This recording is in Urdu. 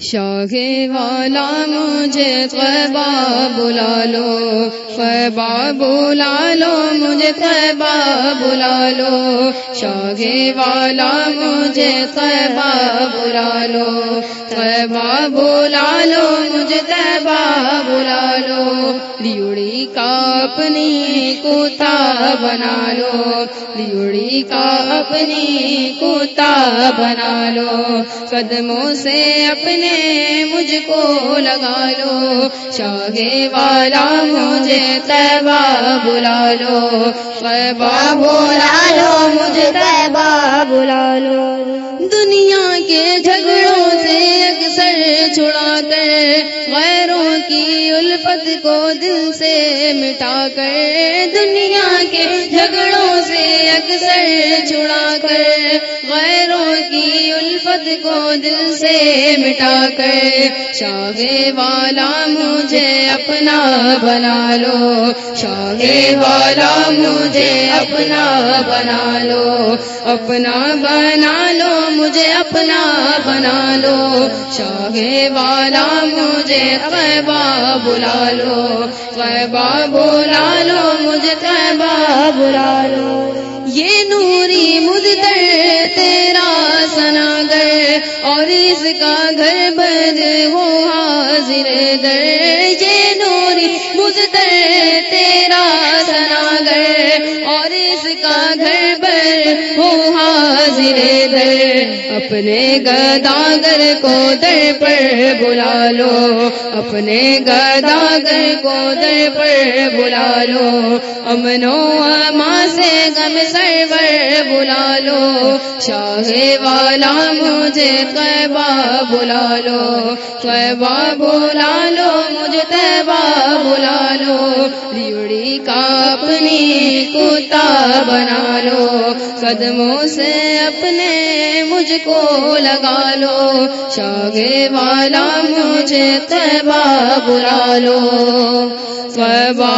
شاہ والا مجھے قبا بلا لو قیبا بلا لو مجھے قبا بلا لو شاہ والا مجھے قبا بلا لو قیبا بلا لو مجھے قیبا بلا لو ریوڑی کا اپنی کوتا بنا لو ریوڑی کا اپنی کوتا بنا لو قدموں سے اپنے مجھ کو لگا لو شاہ والا مجھے تیبا بلا لو تیبا بلا لو مجھے تیبا بلا لو دنیا کے چھڑا کر غیروں کی الفت کو دل سے مٹا کر دنیا کے جھگڑوں سے اکثر چھڑا کر غیروں کی الفت کو دل سے مٹا کر شاہ والا مجھے اپنا بنا لو شاہ والا مجھے اپنا بنا لو، اپنا بنا لو، مجھے اپنا بنا لو شاہ والا مجھے قیبا بلا لو قیبا بلا لو، مجھے قیبا بلا لو۔ یہ نوری مدر تیرا سنا گئے اور اس کا گھر بد ہو حاضر در۔ یہ نوری مدر تیرا سنا گئے اور اس کا گھر بر ہو حاضر در اپنے گداگر کو در پر بلا لو۔ اپنے گداگر کو در پر بلا لو۔ امنو اما سے غم سرور بلا لو۔ شاہ والا مجھے قیبا بلا لو۔ قیبا بلا لو، مجھے تیبا ریوڑی کا اپنی کتا بنا لو قدموں سے اپنے مجھ کو لگا لو۔ شاگے والا مجھے تیبا بلا لو۔ تیبا